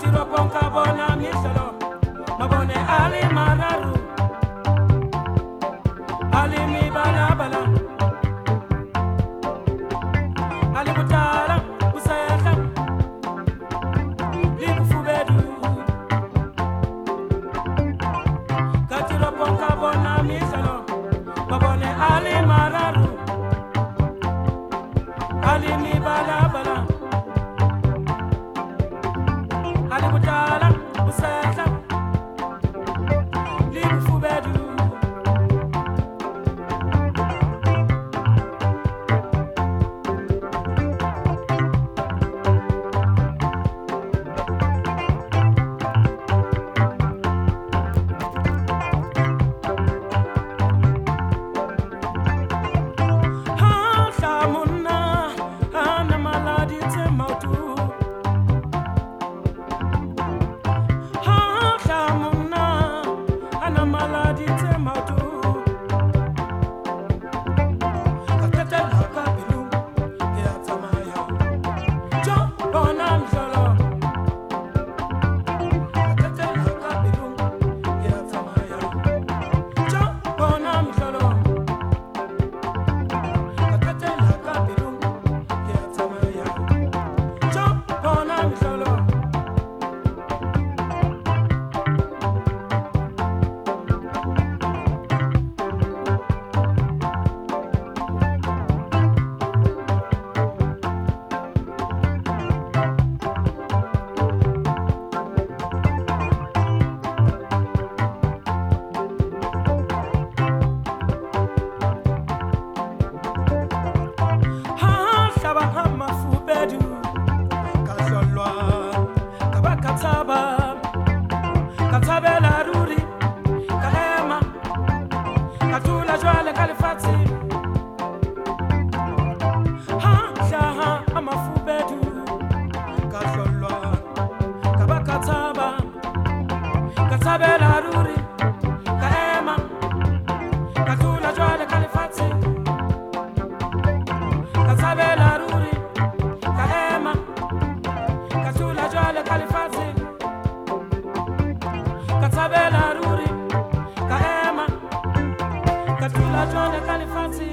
atiro konka bona misalo ali mararu ali mi bala ali butala busayaka libu fubedu katiro konka bona misalo ali mararu ali mi bala bala Katabela ru Katula the Califati